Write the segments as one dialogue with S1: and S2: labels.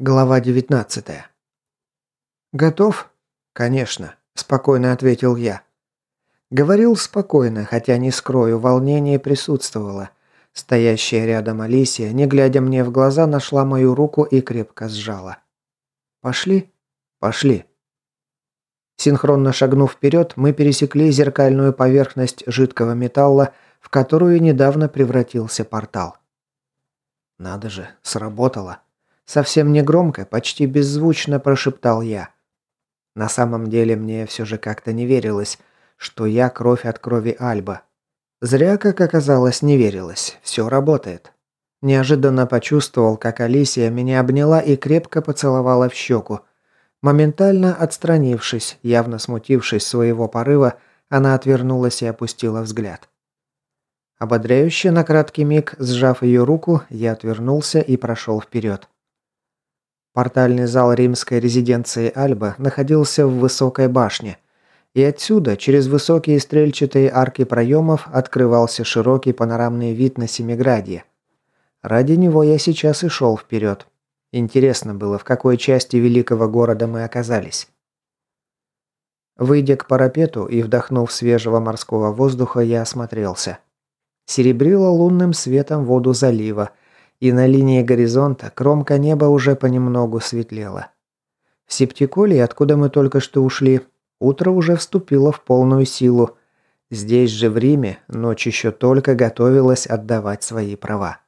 S1: Глава 19. Готов? Конечно, спокойно ответил я. Говорил спокойно, хотя не скрою, волнение присутствовало. Стоящая рядом Алисия, не глядя мне в глаза, нашла мою руку и крепко сжала. Пошли? Пошли. Синхронно шагнув вперед, мы пересекли зеркальную поверхность жидкого металла, в которую недавно превратился портал. Надо же, сработало. Совсем негромко, почти беззвучно прошептал я. На самом деле мне все же как-то не верилось, что я кровь от крови Альба. Зря, как оказалось, не верилось. Все работает. Неожиданно почувствовал, как Алисия меня обняла и крепко поцеловала в щеку. Моментально отстранившись, явно смутившись своего порыва, она отвернулась и опустила взгляд. Ободряюще на краткий миг, сжав ее руку, я отвернулся и прошел вперед. Портальный зал римской резиденции Альба находился в высокой башне, и отсюда, через высокие стрельчатые арки проемов, открывался широкий панорамный вид на Семиградье. Ради него я сейчас и шел вперед. Интересно было, в какой части великого города мы оказались. Выйдя к парапету и вдохнув свежего морского воздуха, я осмотрелся. Серебрило лунным светом воду залива – и на линии горизонта кромка неба уже понемногу светлела. В Септиколе, откуда мы только что ушли, утро уже вступило в полную силу. Здесь же, в Риме, ночь еще только готовилась отдавать свои права.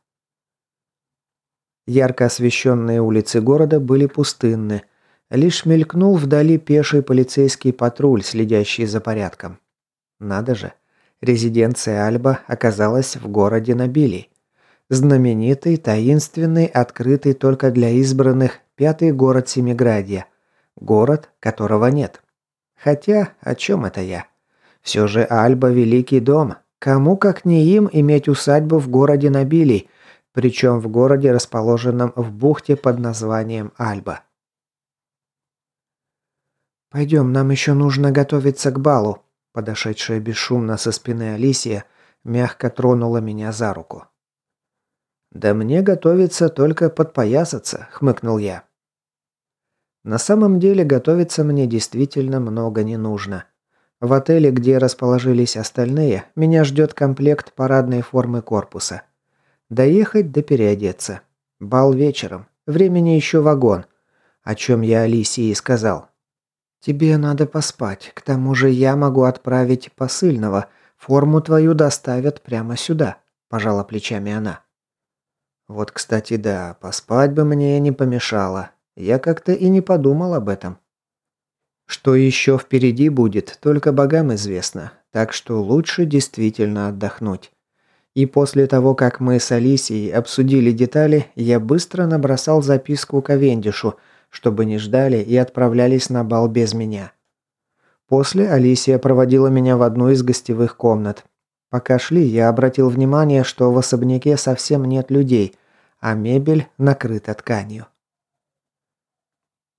S1: Ярко освещенные улицы города были пустынны. Лишь мелькнул вдали пеший полицейский патруль, следящий за порядком. Надо же, резиденция Альба оказалась в городе Набилий. Знаменитый, таинственный, открытый только для избранных пятый город Семиградья. Город, которого нет. Хотя, о чем это я? Все же Альба – великий дом. Кому, как не им, иметь усадьбу в городе Набилий, причем в городе, расположенном в бухте под названием Альба. «Пойдем, нам еще нужно готовиться к балу», – подошедшая бесшумно со спины Алисия мягко тронула меня за руку. «Да мне готовиться только подпоясаться», — хмыкнул я. На самом деле готовиться мне действительно много не нужно. В отеле, где расположились остальные, меня ждет комплект парадной формы корпуса. Доехать да переодеться. Бал вечером. Времени еще вагон. О чем я Алисии сказал. «Тебе надо поспать. К тому же я могу отправить посыльного. Форму твою доставят прямо сюда», – пожала плечами она. Вот, кстати, да, поспать бы мне не помешало. Я как-то и не подумал об этом. Что еще впереди будет, только богам известно. Так что лучше действительно отдохнуть. И после того, как мы с Алисией обсудили детали, я быстро набросал записку Ковендишу, чтобы не ждали и отправлялись на бал без меня. После Алисия проводила меня в одну из гостевых комнат. Пока шли, я обратил внимание, что в особняке совсем нет людей, а мебель накрыта тканью.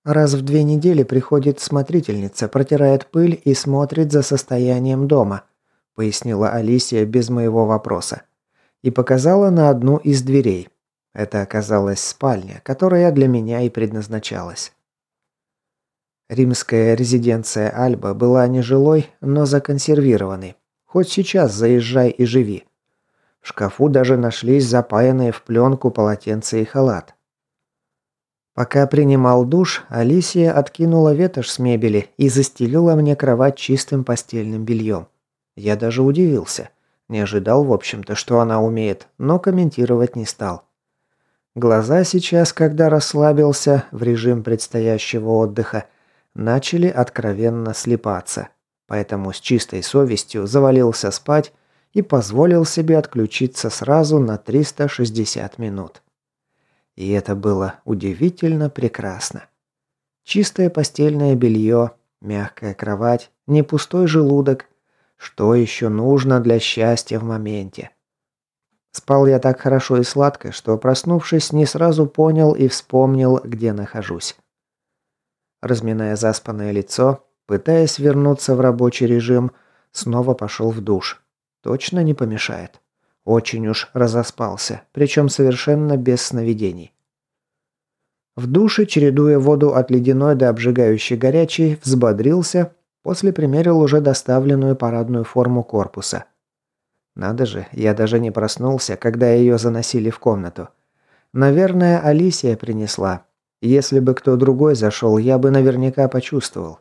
S1: Раз в две недели приходит смотрительница, протирает пыль и смотрит за состоянием дома, пояснила Алисия без моего вопроса. И показала на одну из дверей. Это оказалась спальня, которая для меня и предназначалась. Римская резиденция Альба была нежилой, но законсервированной. Хоть сейчас заезжай и живи. В шкафу даже нашлись запаянные в пленку полотенца и халат. Пока принимал душ, Алисия откинула ветошь с мебели и застелила мне кровать чистым постельным бельем. Я даже удивился. Не ожидал, в общем-то, что она умеет, но комментировать не стал. Глаза сейчас, когда расслабился в режим предстоящего отдыха, начали откровенно слепаться. Поэтому с чистой совестью завалился спать и позволил себе отключиться сразу на 360 минут. И это было удивительно прекрасно. Чистое постельное белье, мягкая кровать, не пустой желудок. Что еще нужно для счастья в моменте? Спал я так хорошо и сладко, что, проснувшись, не сразу понял и вспомнил, где нахожусь. Разминая заспанное лицо, пытаясь вернуться в рабочий режим, снова пошел в душ. Точно не помешает. Очень уж разоспался, причем совершенно без сновидений. В душе, чередуя воду от ледяной до обжигающей горячей, взбодрился, после примерил уже доставленную парадную форму корпуса. Надо же, я даже не проснулся, когда ее заносили в комнату. Наверное, Алисия принесла. Если бы кто другой зашел, я бы наверняка почувствовал.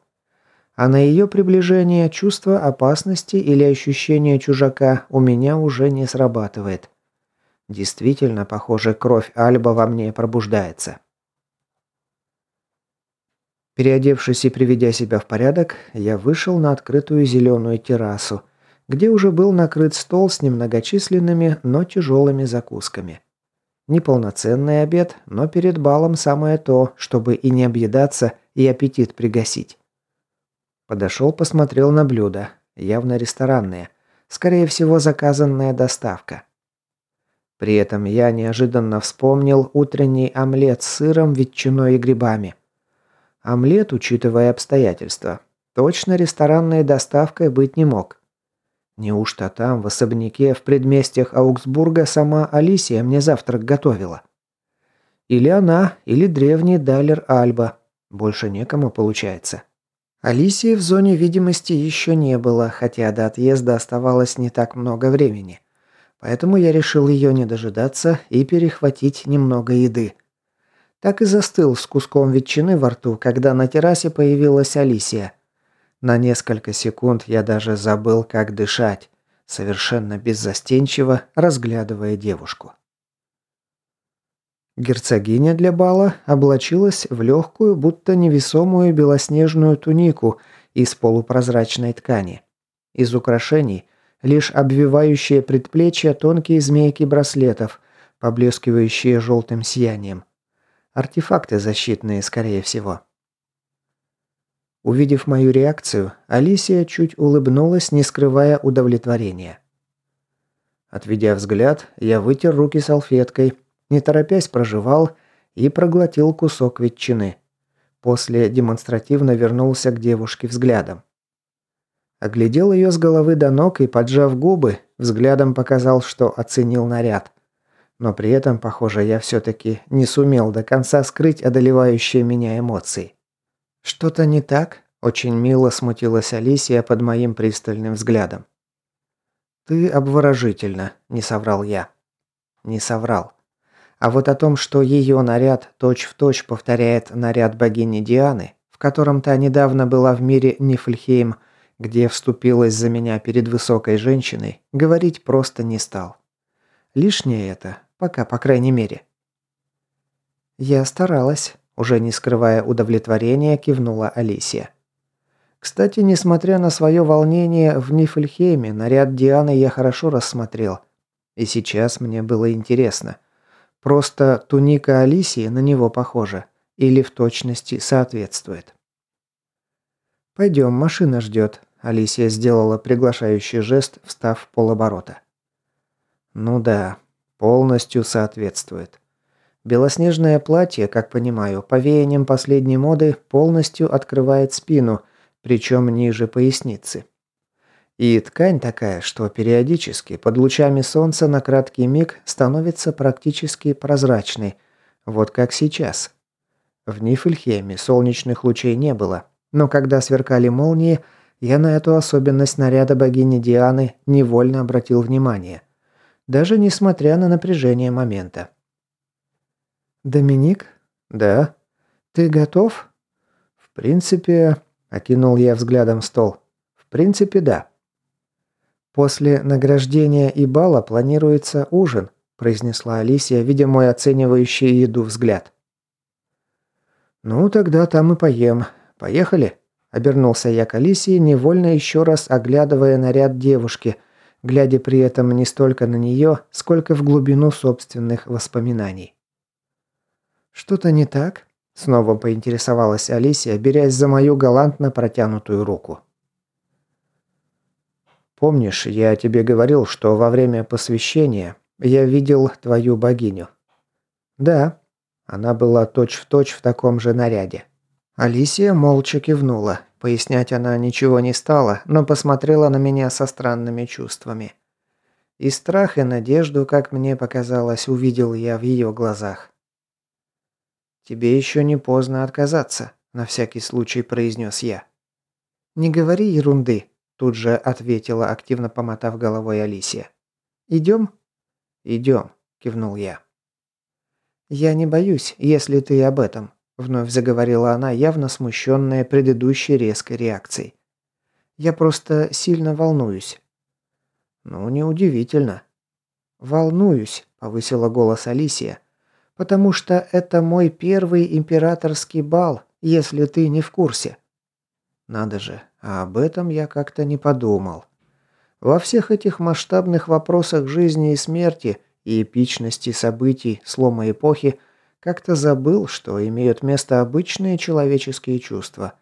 S1: А на ее приближение чувство опасности или ощущение чужака у меня уже не срабатывает. Действительно, похоже, кровь Альба во мне пробуждается. Переодевшись и приведя себя в порядок, я вышел на открытую зеленую террасу, где уже был накрыт стол с немногочисленными, но тяжелыми закусками. Неполноценный обед, но перед балом самое то, чтобы и не объедаться, и аппетит пригасить. Подошел, посмотрел на блюда, явно ресторанные, скорее всего заказанная доставка. При этом я неожиданно вспомнил утренний омлет с сыром, ветчиной и грибами. Омлет, учитывая обстоятельства, точно ресторанной доставкой быть не мог. Неужто там, в особняке, в предместьях Аугсбурга, сама Алисия мне завтрак готовила? Или она, или древний Далер Альба. Больше некому получается. Алисии в зоне видимости еще не было, хотя до отъезда оставалось не так много времени. Поэтому я решил ее не дожидаться и перехватить немного еды. Так и застыл с куском ветчины во рту, когда на террасе появилась Алисия. На несколько секунд я даже забыл, как дышать, совершенно беззастенчиво разглядывая девушку. Герцогиня для бала облачилась в легкую, будто невесомую белоснежную тунику из полупрозрачной ткани. Из украшений лишь обвивающие предплечья тонкие змейки браслетов, поблескивающие желтым сиянием. Артефакты защитные, скорее всего. Увидев мою реакцию, Алисия чуть улыбнулась, не скрывая удовлетворения. Отведя взгляд, я вытер руки салфеткой, не торопясь прожевал и проглотил кусок ветчины. После демонстративно вернулся к девушке взглядом. Оглядел ее с головы до ног и, поджав губы, взглядом показал, что оценил наряд. Но при этом, похоже, я все-таки не сумел до конца скрыть одолевающие меня эмоции. «Что-то не так?» – очень мило смутилась Алисия под моим пристальным взглядом. «Ты обворожительно», – не соврал я. Не соврал. А вот о том, что ее наряд точь-в-точь точь повторяет наряд богини Дианы, в котором та недавно была в мире Нифльхейм, где вступилась за меня перед высокой женщиной, говорить просто не стал. Лишнее это, Пока, по крайней мере. Я старалась, уже не скрывая удовлетворения, кивнула Алисия. Кстати, несмотря на свое волнение в Нифльхейме, наряд Дианы я хорошо рассмотрел. И сейчас мне было интересно. Просто туника Алисии на него похожа. Или в точности соответствует. «Пойдем, машина ждет», – Алисия сделала приглашающий жест, встав в полоборота. «Ну да, Полностью соответствует. Белоснежное платье, как понимаю, по веяниям последней моды полностью открывает спину, причем ниже поясницы. И ткань такая, что периодически под лучами солнца на краткий миг становится практически прозрачной, вот как сейчас. В Нифльхеме солнечных лучей не было, но когда сверкали молнии, я на эту особенность наряда богини Дианы невольно обратил внимание – даже несмотря на напряжение момента. «Доминик?» «Да». «Ты готов?» «В принципе...» – окинул я взглядом стол. «В принципе, да». «После награждения и бала планируется ужин», – произнесла Алисия, видя мой оценивающий еду взгляд. «Ну, тогда там и поем. Поехали?» – обернулся я к Алисии, невольно еще раз оглядывая наряд девушки – глядя при этом не столько на нее, сколько в глубину собственных воспоминаний. «Что-то не так?» – снова поинтересовалась Алисия, берясь за мою галантно протянутую руку. «Помнишь, я тебе говорил, что во время посвящения я видел твою богиню?» «Да». Она была точь-в-точь точь в таком же наряде. Алисия молча кивнула. Пояснять она ничего не стала, но посмотрела на меня со странными чувствами. И страх, и надежду, как мне показалось, увидел я в ее глазах. «Тебе еще не поздно отказаться», – на всякий случай произнес я. «Не говори ерунды», – тут же ответила, активно помотав головой Алисия. «Идем?» «Идем», – кивнул я. «Я не боюсь, если ты об этом», – вновь заговорила она, явно смущенная предыдущей резкой реакцией. «Я просто сильно волнуюсь». «Ну, неудивительно». «Волнуюсь», – повысила голос Алисия, – «потому что это мой первый императорский бал, если ты не в курсе». Надо же, а об этом я как-то не подумал. Во всех этих масштабных вопросах жизни и смерти и эпичности событий слома эпохи как-то забыл, что имеют место обычные человеческие чувства.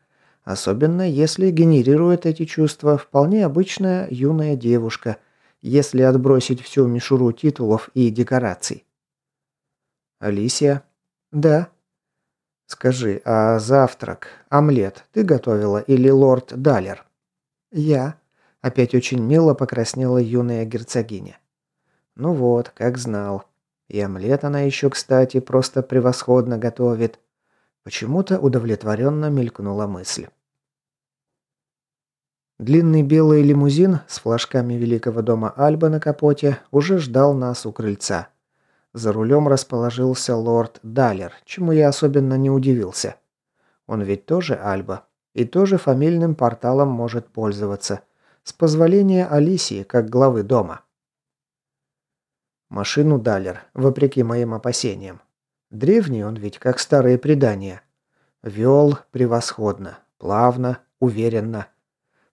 S1: Особенно если генерирует эти чувства вполне обычная юная девушка, если отбросить всю мишуру титулов и декораций. «Алисия?» «Да». «Скажи, а завтрак, омлет ты готовила или лорд Далер?» «Я». Опять очень мило покраснела юная герцогиня. «Ну вот, как знал. И омлет она еще, кстати, просто превосходно готовит». Почему-то удовлетворенно мелькнула мысль. Длинный белый лимузин с флажками Великого дома Альба на капоте уже ждал нас у крыльца. За рулем расположился лорд Далер, чему я особенно не удивился. Он ведь тоже Альба и тоже фамильным порталом может пользоваться. С позволения Алисии, как главы дома. Машину Далер, вопреки моим опасениям. Древний он ведь, как старые предания. Вел превосходно, плавно, уверенно.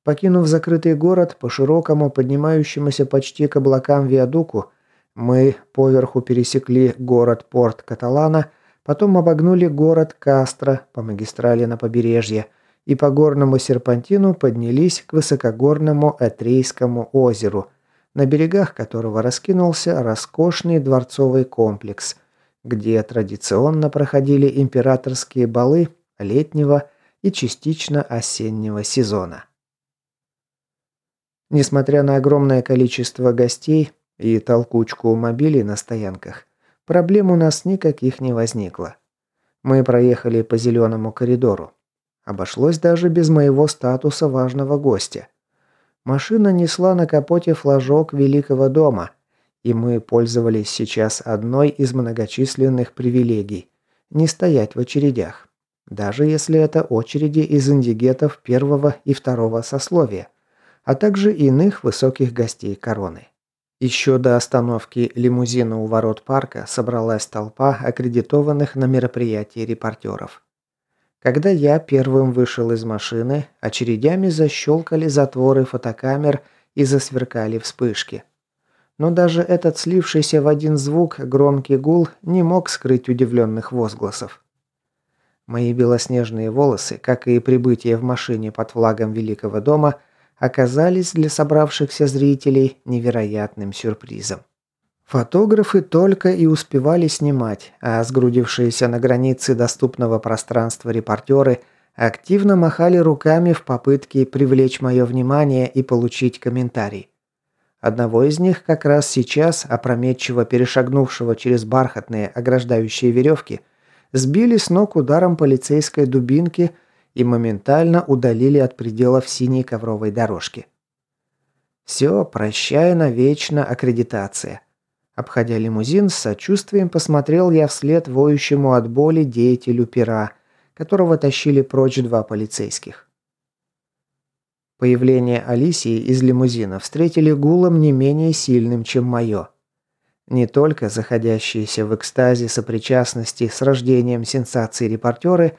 S1: Покинув закрытый город по широкому, поднимающемуся почти к облакам виадуку, мы поверху пересекли город-порт Каталана, потом обогнули город Кастро по магистрали на побережье – и по горному серпантину поднялись к высокогорному Этрейскому озеру, на берегах которого раскинулся роскошный дворцовый комплекс, где традиционно проходили императорские балы летнего и частично осеннего сезона. Несмотря на огромное количество гостей и толкучку мобилей на стоянках, проблем у нас никаких не возникло. Мы проехали по зеленому коридору. Обошлось даже без моего статуса важного гостя. Машина несла на капоте флажок Великого дома, и мы пользовались сейчас одной из многочисленных привилегий – не стоять в очередях. Даже если это очереди из индигетов первого и второго сословия, а также иных высоких гостей короны. Еще до остановки лимузина у ворот парка собралась толпа аккредитованных на мероприятии репортеров. Когда я первым вышел из машины, очередями защелкали затворы фотокамер и засверкали вспышки. Но даже этот слившийся в один звук громкий гул не мог скрыть удивленных возгласов. Мои белоснежные волосы, как и прибытие в машине под флагом Великого дома, оказались для собравшихся зрителей невероятным сюрпризом. Фотографы только и успевали снимать, а сгрудившиеся на границе доступного пространства репортеры активно махали руками в попытке привлечь мое внимание и получить комментарий. Одного из них как раз сейчас, опрометчиво перешагнувшего через бархатные ограждающие веревки, сбили с ног ударом полицейской дубинки и моментально удалили от пределов синей ковровой дорожки. Все, прощай навечно аккредитация. Обходя лимузин, с сочувствием посмотрел я вслед воющему от боли деятелю пера, которого тащили прочь два полицейских. Появление Алисии из лимузина встретили гулом не менее сильным, чем мое. Не только заходящиеся в экстазе сопричастности с рождением сенсации репортеры,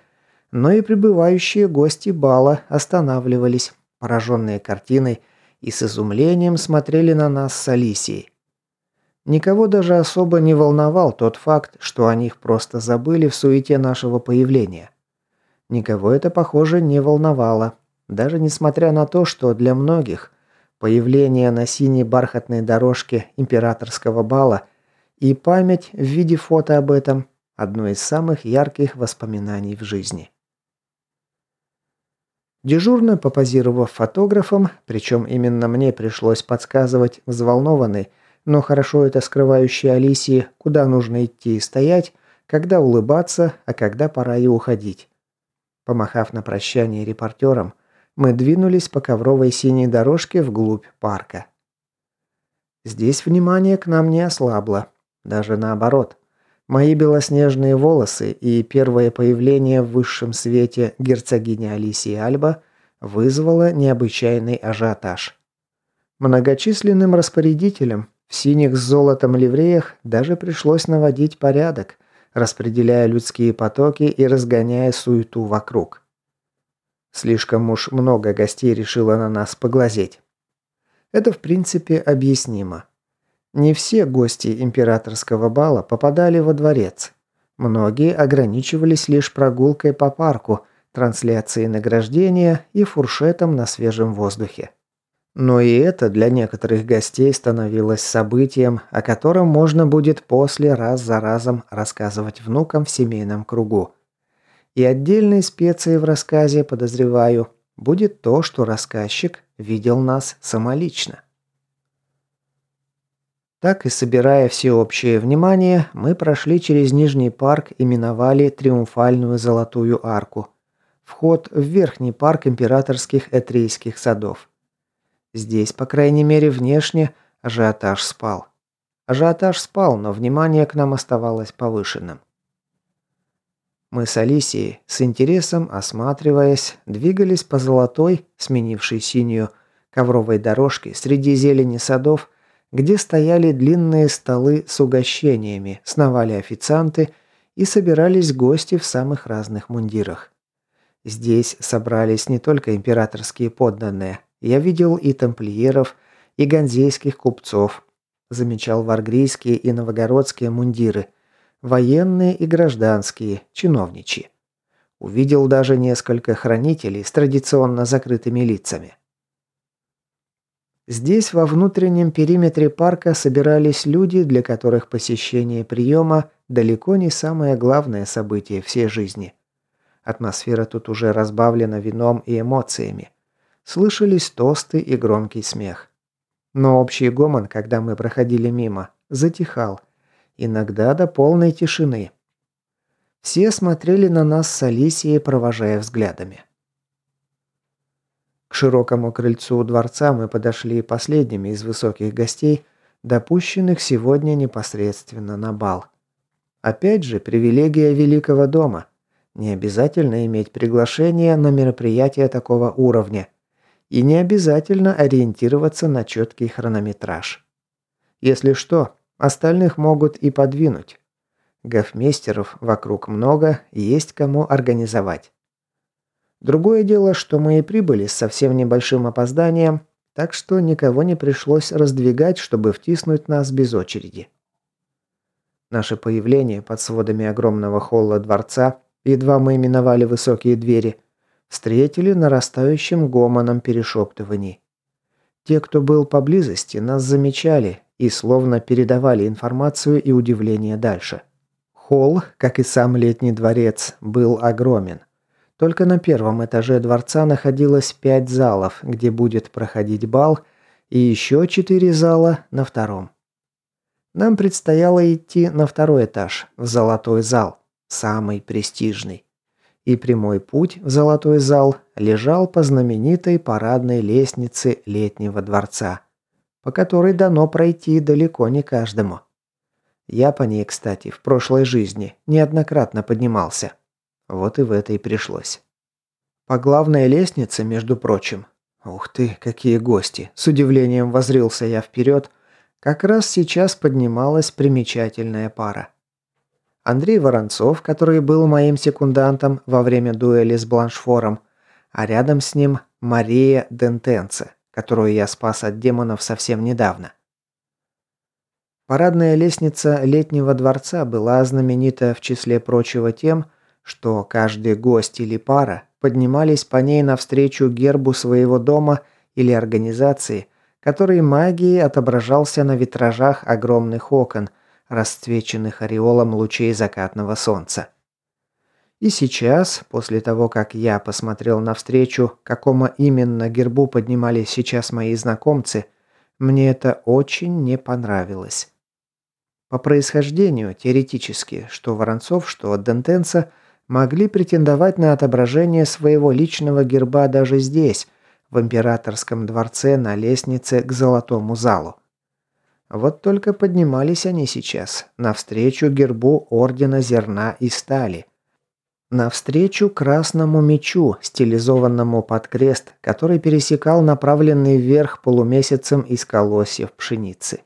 S1: но и прибывающие гости бала останавливались, пораженные картиной, и с изумлением смотрели на нас с Алисией. Никого даже особо не волновал тот факт, что о них просто забыли в суете нашего появления. Никого это, похоже, не волновало, даже несмотря на то, что для многих появление на синей бархатной дорожке императорского бала и память в виде фото об этом – одно из самых ярких воспоминаний в жизни. Дежурно попозировав фотографом, причем именно мне пришлось подсказывать взволнованный, но хорошо это скрывающей Алисии, куда нужно идти и стоять, когда улыбаться, а когда пора и уходить. Помахав на прощание репортерам, мы двинулись по ковровой синей дорожке вглубь парка. Здесь внимание к нам не ослабло, даже наоборот. Мои белоснежные волосы и первое появление в высшем свете герцогини Алисии Альба вызвало необычайный ажиотаж. Многочисленным распорядителям в синих с золотом ливреях даже пришлось наводить порядок, распределяя людские потоки и разгоняя суету вокруг. Слишком уж много гостей решило на нас поглазеть. Это в принципе объяснимо. Не все гости императорского бала попадали во дворец. Многие ограничивались лишь прогулкой по парку, трансляцией награждения и фуршетом на свежем воздухе. Но и это для некоторых гостей становилось событием, о котором можно будет после раз за разом рассказывать внукам в семейном кругу. И отдельной специей в рассказе, подозреваю, будет то, что рассказчик видел нас самолично. Так и собирая всеобщее внимание, мы прошли через Нижний парк и миновали Триумфальную Золотую Арку. Вход в Верхний парк императорских этрейских садов. Здесь, по крайней мере, внешне ажиотаж спал. Ажиотаж спал, но внимание к нам оставалось повышенным. Мы с Алисией, с интересом осматриваясь, двигались по золотой, сменившей синюю, ковровой дорожке среди зелени садов, где стояли длинные столы с угощениями, сновали официанты и собирались гости в самых разных мундирах. Здесь собрались не только императорские подданные. Я видел и тамплиеров, и ганзейских купцов. Замечал варгрийские и новогородские мундиры, военные и гражданские, чиновничьи. Увидел даже несколько хранителей с традиционно закрытыми лицами. Здесь, во внутреннем периметре парка, собирались люди, для которых посещение приема далеко не самое главное событие всей жизни. Атмосфера тут уже разбавлена вином и эмоциями. Слышались тосты и громкий смех. Но общий гомон, когда мы проходили мимо, затихал. Иногда до полной тишины. Все смотрели на нас с Алисией, провожая взглядами. К широкому крыльцу дворца мы подошли последними из высоких гостей, допущенных сегодня непосредственно на бал. Опять же, привилегия Великого дома. Не обязательно иметь приглашение на мероприятие такого уровня. И не обязательно ориентироваться на четкий хронометраж. Если что, остальных могут и подвинуть. Гофмейстеров вокруг много, есть кому организовать. Другое дело, что мы и прибыли с совсем небольшим опозданием, так что никого не пришлось раздвигать, чтобы втиснуть нас без очереди. Наше появление под сводами огромного холла дворца, едва мы миновали высокие двери, встретили нарастающим гомоном перешептываний. Те, кто был поблизости, нас замечали и словно передавали информацию и удивление дальше. Холл, как и сам летний дворец, был огромен. Только на первом этаже дворца находилось пять залов, где будет проходить бал, и еще четыре зала на втором. Нам предстояло идти на второй этаж, в золотой зал, самый престижный. И прямой путь в золотой зал лежал по знаменитой парадной лестнице летнего дворца, по которой дано пройти далеко не каждому. Я по ней, кстати, в прошлой жизни неоднократно поднимался. Вот и в этой пришлось. По главной лестнице, между прочим. Ух ты, какие гости. С удивлением возрился я вперед. Как раз сейчас поднималась примечательная пара. Андрей Воронцов, который был моим секундантом во время дуэли с Бланшфором, а рядом с ним Мария Дентенце, которую я спас от демонов совсем недавно. Парадная лестница летнего дворца была знаменита в числе прочего тем, что каждый гость или пара поднимались по ней навстречу гербу своего дома или организации, который магией отображался на витражах огромных окон, расцвеченных ореолом лучей закатного солнца. И сейчас, после того, как я посмотрел навстречу, какому именно гербу поднимались сейчас мои знакомцы, мне это очень не понравилось. По происхождению, теоретически, что Воронцов, что Дентенца могли претендовать на отображение своего личного герба даже здесь, в императорском дворце на лестнице к золотому залу. Вот только поднимались они сейчас, навстречу гербу Ордена Зерна и Стали. Навстречу красному мечу, стилизованному под крест, который пересекал направленный вверх полумесяцем из колосьев пшеницы.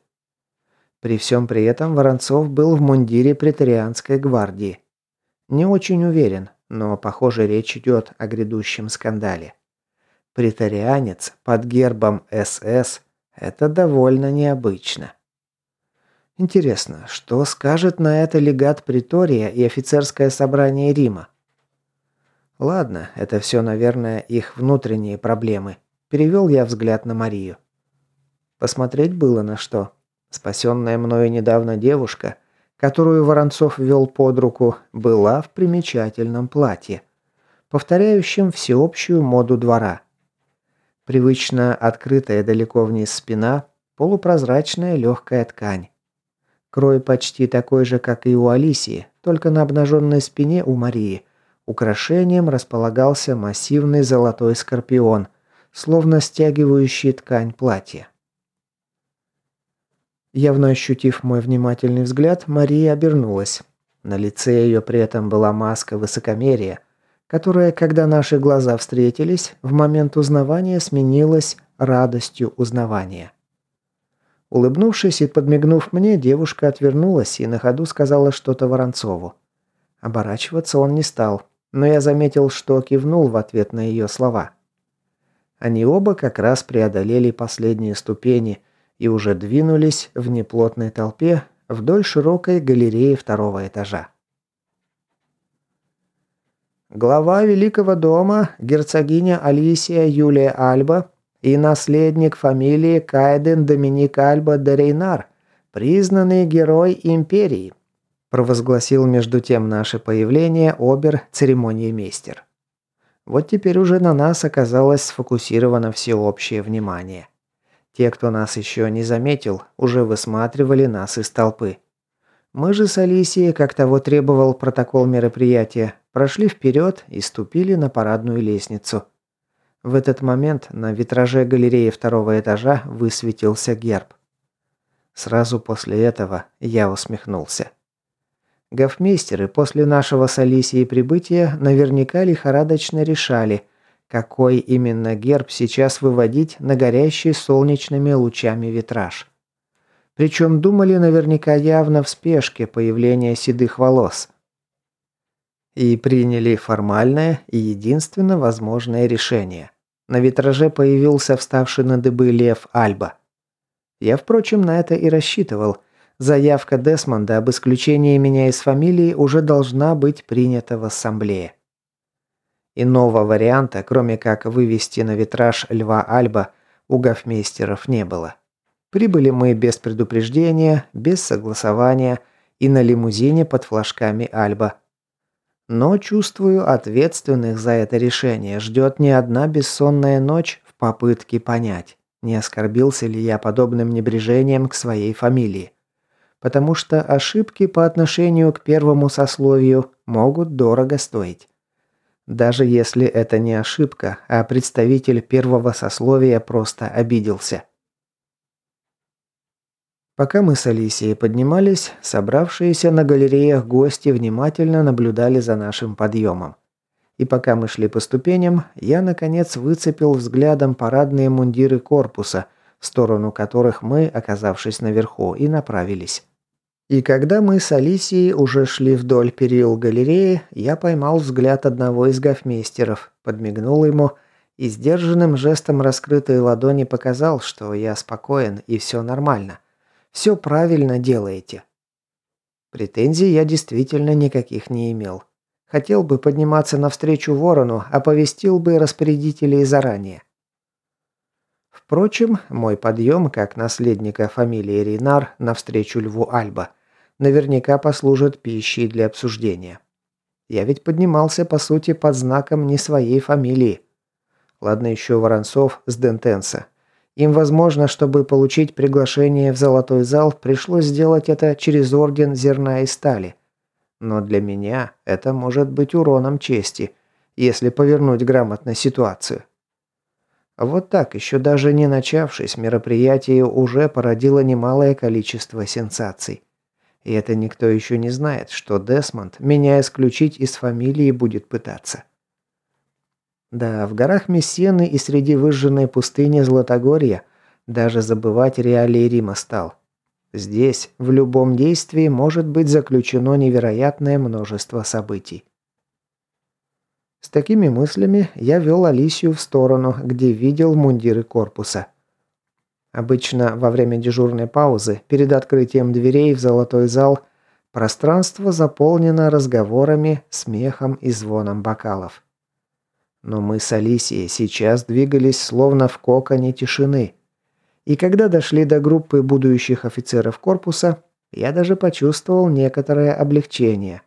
S1: При всем при этом Воронцов был в мундире претарианской гвардии. Не очень уверен, но, похоже, речь идет о грядущем скандале. Претарианец под гербом СС – это довольно необычно. Интересно, что скажет на это легат Притория и офицерское собрание Рима? Ладно, это все, наверное, их внутренние проблемы. Перевел я взгляд на Марию. Посмотреть было на что. Спасенная мною недавно девушка, которую Воронцов вел под руку, была в примечательном платье, повторяющем всеобщую моду двора. Привычно открытая далеко вниз спина, полупрозрачная легкая ткань. Крой почти такой же, как и у Алисии, только на обнаженной спине у Марии украшением располагался массивный золотой скорпион, словно стягивающий ткань платья. Явно ощутив мой внимательный взгляд, Мария обернулась. На лице ее при этом была маска высокомерия, которая, когда наши глаза встретились, в момент узнавания сменилась радостью узнавания. Улыбнувшись и подмигнув мне, девушка отвернулась и на ходу сказала что-то Воронцову. Оборачиваться он не стал, но я заметил, что кивнул в ответ на ее слова. Они оба как раз преодолели последние ступени – и уже двинулись в неплотной толпе вдоль широкой галереи второго этажа. Глава Великого дома, герцогиня Алисия Юлия Альба и наследник фамилии Кайден Доминик Альба де Рейнар, признанный герой империи, провозгласил между тем наше появление обер-церемониймейстер. Вот теперь уже на нас оказалось сфокусировано всеобщее внимание. Те, кто нас еще не заметил, уже высматривали нас из толпы. Мы же с Алисией, как того требовал протокол мероприятия, прошли вперед и ступили на парадную лестницу. В этот момент на витраже галереи второго этажа высветился герб. Сразу после этого я усмехнулся. Гофмейстеры после нашего с Алисией прибытия наверняка лихорадочно решали, какой именно герб сейчас выводить на горящий солнечными лучами витраж? Причем думали наверняка явно в спешке появления седых волос. И приняли формальное и единственно возможное решение. На витраже появился вставший на дыбы лев Альба. Я, впрочем, на это и рассчитывал. Заявка Десмонда об исключении меня из фамилии уже должна быть принята в ассамблее. Иного варианта, кроме как вывести на витраж Льва Альба, у гофмейстеров не было. Прибыли мы без предупреждения, без согласования и на лимузине под флажками Альба. Но, чувствую, ответственных за это решение ждет не одна бессонная ночь в попытке понять, не оскорбился ли я подобным небрежением к своей фамилии. Потому что ошибки по отношению к первому сословию могут дорого стоить. Даже если это не ошибка, а представитель первого сословия просто обиделся. Пока мы с Алисией поднимались, собравшиеся на галереях гости внимательно наблюдали за нашим подъемом. И пока мы шли по ступеням, я, наконец, выцепил взглядом парадные мундиры корпуса, в сторону которых мы, оказавшись наверху, и направились. И когда мы с Алисией уже шли вдоль перил галереи, я поймал взгляд одного из гофмейстеров, подмигнул ему и сдержанным жестом раскрытой ладони показал, что я спокоен и все нормально. Все правильно делаете. Претензий я действительно никаких не имел. Хотел бы подниматься навстречу ворону, оповестил бы распорядителей заранее. Впрочем, мой подъем, как наследника фамилии Ринар, навстречу Льву Альба – наверняка послужит пищей для обсуждения. Я ведь поднимался, по сути, под знаком не своей фамилии. Ладно еще Воронцов с Дентенса. Им, возможно, чтобы получить приглашение в Золотой зал, пришлось сделать это через Орден Зерна и Стали. Но для меня это может быть уроном чести, если повернуть грамотно ситуацию. Вот так, еще даже не начавшись, мероприятие уже породило немалое количество сенсаций. И это никто еще не знает, что Десмонд меня исключить из фамилии будет пытаться. Да, в горах Мессены и среди выжженной пустыни Златогорья даже забывать реалии Рима стал. Здесь в любом действии может быть заключено невероятное множество событий. С такими мыслями я вел Алисию в сторону, где видел мундиры корпуса. Обычно во время дежурной паузы, перед открытием дверей в золотой зал, пространство заполнено разговорами, смехом и звоном бокалов. Но мы с Алисией сейчас двигались словно в коконе тишины. И когда дошли до группы будущих офицеров корпуса, я даже почувствовал некоторое облегчение.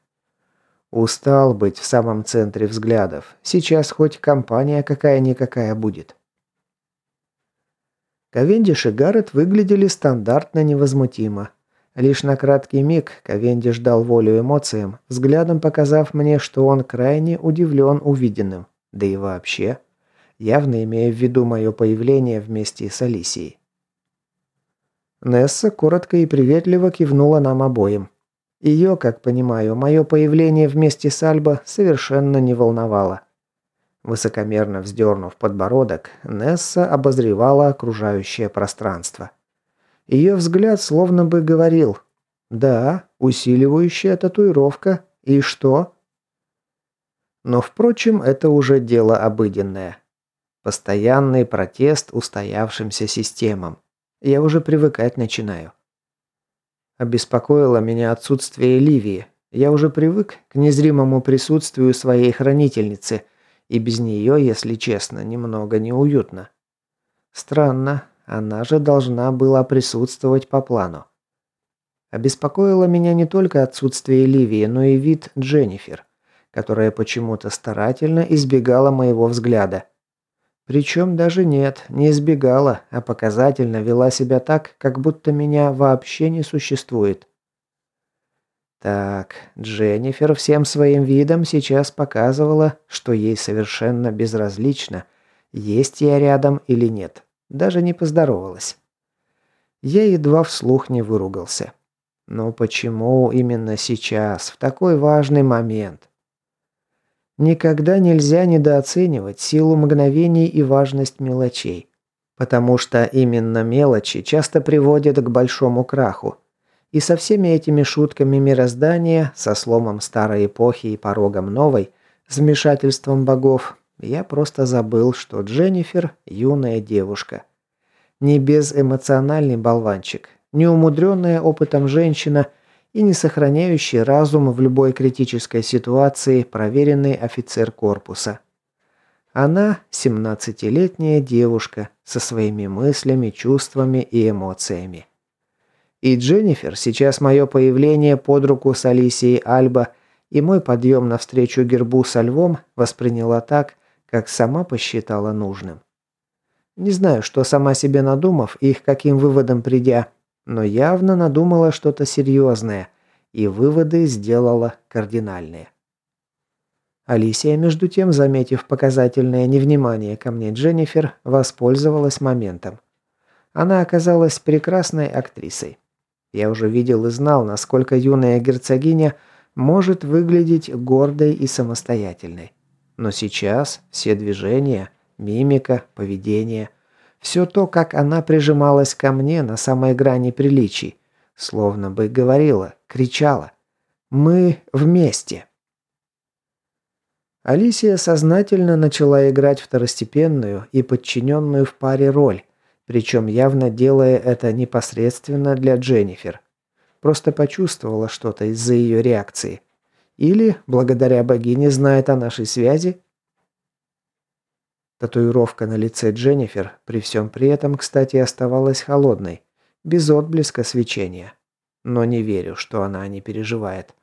S1: Устал быть в самом центре взглядов. Сейчас хоть компания какая-никакая будет. Ковендиш и Гаррет выглядели стандартно невозмутимо. Лишь на краткий миг Ковендиш дал волю эмоциям, взглядом показав мне, что он крайне удивлен увиденным. Да и вообще, явно имея в виду мое появление вместе с Алисией. Несса коротко и приветливо кивнула нам обоим. Ее, как понимаю, мое появление вместе с Альбо совершенно не волновало. Высокомерно вздернув подбородок, Несса обозревала окружающее пространство. Ее взгляд словно бы говорил «Да, усиливающая татуировка. И что?» Но, впрочем, это уже дело обыденное. Постоянный протест устоявшимся системам. Я уже привыкать начинаю. Обеспокоило меня отсутствие Ливии. Я уже привык к незримому присутствию своей хранительницы – и без нее, если честно, немного неуютно. Странно, она же должна была присутствовать по плану. Обеспокоило меня не только отсутствие Ливии, но и вид Дженнифер, которая почему-то старательно избегала моего взгляда. Причем даже нет, не избегала, а показательно вела себя так, как будто меня вообще не существует. Так, Дженнифер всем своим видом сейчас показывала, что ей совершенно безразлично, есть я рядом или нет. Даже не поздоровалась. Я едва вслух не выругался. Но почему именно сейчас, в такой важный момент? Никогда нельзя недооценивать силу мгновений и важность мелочей. Потому что именно мелочи часто приводят к большому краху, и со всеми этими шутками мироздания, со сломом старой эпохи и порогом новой, с вмешательством богов, я просто забыл, что Дженнифер – юная девушка. Не безэмоциональный болванчик, не умудренная опытом женщина и не сохраняющий разум в любой критической ситуации проверенный офицер корпуса. Она – 17-летняя девушка со своими мыслями, чувствами и эмоциями. И Дженнифер сейчас мое появление под руку с Алисией Альба и мой подъем навстречу гербу со львом восприняла так, как сама посчитала нужным. Не знаю, что сама себе надумав и к каким выводам придя, но явно надумала что-то серьезное и выводы сделала кардинальные. Алисия, между тем, заметив показательное невнимание ко мне Дженнифер, воспользовалась моментом. Она оказалась прекрасной актрисой. Я уже видел и знал, насколько юная герцогиня может выглядеть гордой и самостоятельной. Но сейчас все движения, мимика, поведение, все то, как она прижималась ко мне на самой грани приличий, словно бы говорила, кричала «Мы вместе!». Алисия сознательно начала играть второстепенную и подчиненную в паре роль, причем явно делая это непосредственно для Дженнифер. Просто почувствовала что-то из-за ее реакции. Или, благодаря богине, знает о нашей связи? Татуировка на лице Дженнифер при всем при этом, кстати, оставалась холодной, без отблеска свечения. Но не верю, что она не переживает.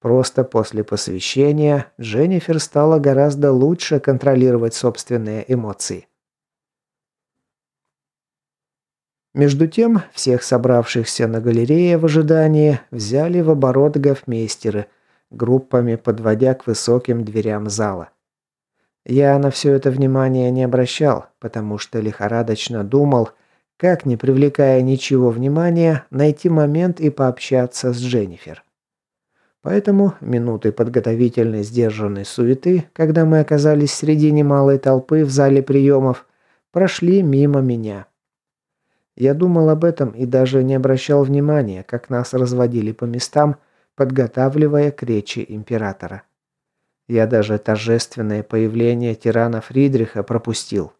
S1: Просто после посвящения Дженнифер стала гораздо лучше контролировать собственные эмоции. Между тем, всех собравшихся на галерее в ожидании взяли в оборот гофмейстеры, группами подводя к высоким дверям зала. Я на все это внимание не обращал, потому что лихорадочно думал, как, не привлекая ничего внимания, найти момент и пообщаться с Дженнифер. Поэтому минуты подготовительной сдержанной суеты, когда мы оказались среди немалой толпы в зале приемов, прошли мимо меня. Я думал об этом и даже не обращал внимания, как нас разводили по местам, подготавливая к речи императора. Я даже торжественное появление тирана Фридриха пропустил.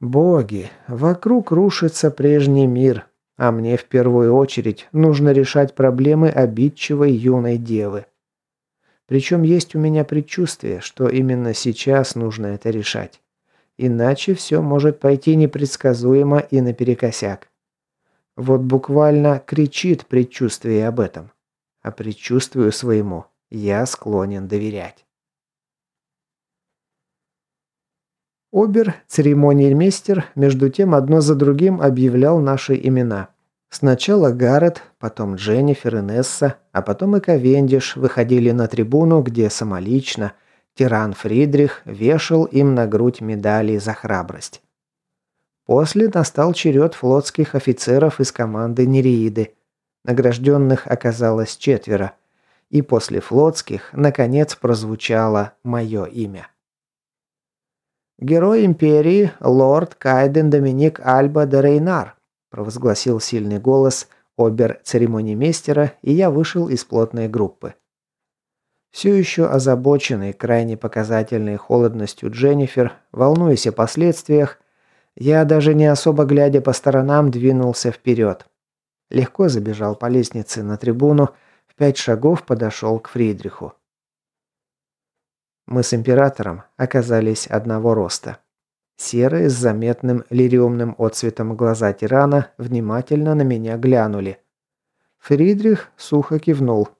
S1: Боги, вокруг рушится прежний мир, а мне в первую очередь нужно решать проблемы обидчивой юной девы. Причем есть у меня предчувствие, что именно сейчас нужно это решать. Иначе все может пойти непредсказуемо и наперекосяк. Вот буквально кричит предчувствие об этом. А предчувствию своему я склонен доверять. Обер, церемониймейстер, между тем одно за другим объявлял наши имена. Сначала Гаррет, потом Дженнифер и Несса, а потом и Ковендиш выходили на трибуну, где самолично тиран Фридрих вешал им на грудь медали за храбрость. После настал черед флотских офицеров из команды Нереиды. Награжденных оказалось четверо – и после флотских, наконец, прозвучало мое имя. «Герой Империи, лорд Кайден Доминик Альба де Рейнар», провозгласил сильный голос обер-церемонимейстера, и я вышел из плотной группы. Все еще озабоченный крайне показательной холодностью Дженнифер, волнуясь о последствиях, я даже не особо глядя по сторонам двинулся вперед. Легко забежал по лестнице на трибуну, пять шагов подошел к Фридриху. Мы с императором оказались одного роста. Серые с заметным лириумным отцветом глаза тирана внимательно на меня глянули. Фридрих сухо кивнул.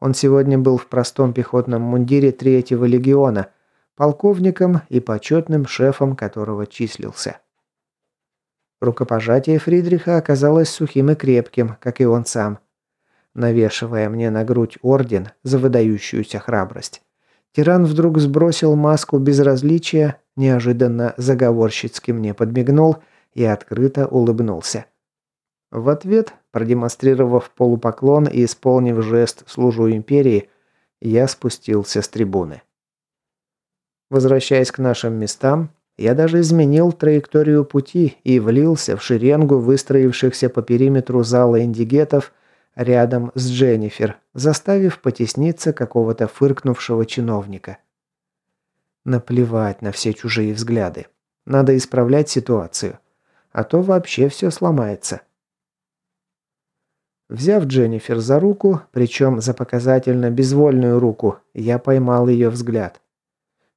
S1: Он сегодня был в простом пехотном мундире третьего легиона, полковником и почетным шефом которого числился. Рукопожатие Фридриха оказалось сухим и крепким, как и он сам – навешивая мне на грудь орден за выдающуюся храбрость. Тиран вдруг сбросил маску безразличия, неожиданно заговорщицки мне подмигнул и открыто улыбнулся. В ответ, продемонстрировав полупоклон и исполнив жест «Служу империи», я спустился с трибуны. Возвращаясь к нашим местам, я даже изменил траекторию пути и влился в шеренгу выстроившихся по периметру зала индигетов рядом с Дженнифер, заставив потесниться какого-то фыркнувшего чиновника. Наплевать на все чужие взгляды. Надо исправлять ситуацию. А то вообще все сломается. Взяв Дженнифер за руку, причем за показательно безвольную руку, я поймал ее взгляд.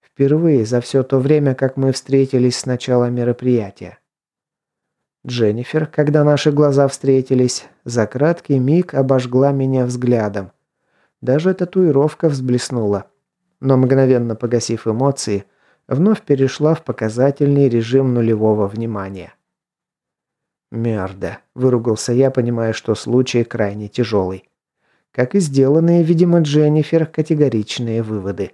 S1: Впервые за все то время, как мы встретились с начала мероприятия. Дженнифер, когда наши глаза встретились, за краткий миг обожгла меня взглядом. Даже татуировка взблеснула. Но мгновенно погасив эмоции, вновь перешла в показательный режим нулевого внимания. «Мерда», – выругался я, понимая, что случай крайне тяжелый. Как и сделанные, видимо, Дженнифер категоричные выводы.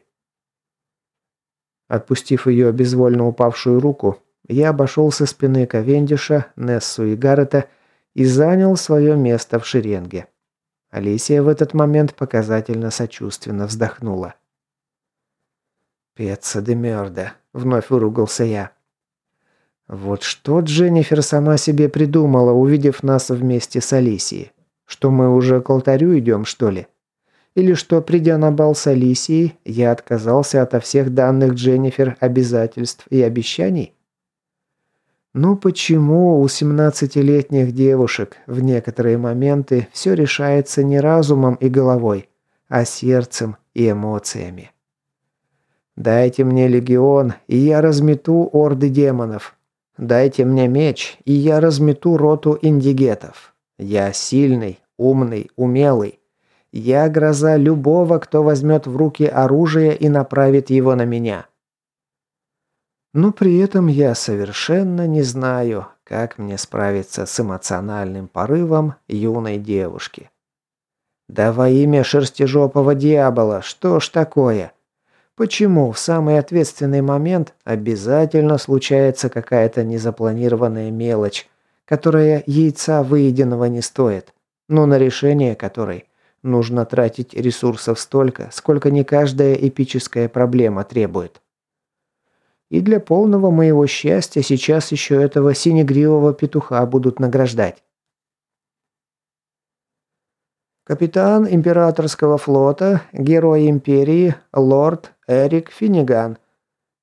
S1: Отпустив ее безвольно упавшую руку, я обошел со спины Ковендиша, Нессу и Гаррета и занял свое место в шеренге. Алисия в этот момент показательно сочувственно вздохнула. «Пеца де мерда», — вновь выругался я. Вот что Дженнифер сама себе придумала, увидев нас вместе с Алисией. Что мы уже к алтарю идем, что ли? Или что, придя на бал с Алисией, я отказался ото всех данных Дженнифер обязательств и обещаний? Ну почему у 17-летних девушек в некоторые моменты все решается не разумом и головой, а сердцем и эмоциями? Дайте мне легион, и я размету орды демонов. Дайте мне меч, и я размету роту индигетов. Я сильный, умный, умелый. Я гроза любого, кто возьмет в руки оружие и направит его на меня. Но при этом я совершенно не знаю, как мне справиться с эмоциональным порывом юной девушки. Да во имя шерстежопого дьявола, что ж такое? Почему в самый ответственный момент обязательно случается какая-то незапланированная мелочь, которая яйца выеденного не стоит, но на решение которой нужно тратить ресурсов столько, сколько не каждая эпическая проблема требует? И для полного моего счастья сейчас еще этого синегривого петуха будут награждать. Капитан императорского флота, герой империи, лорд Эрик Финниган.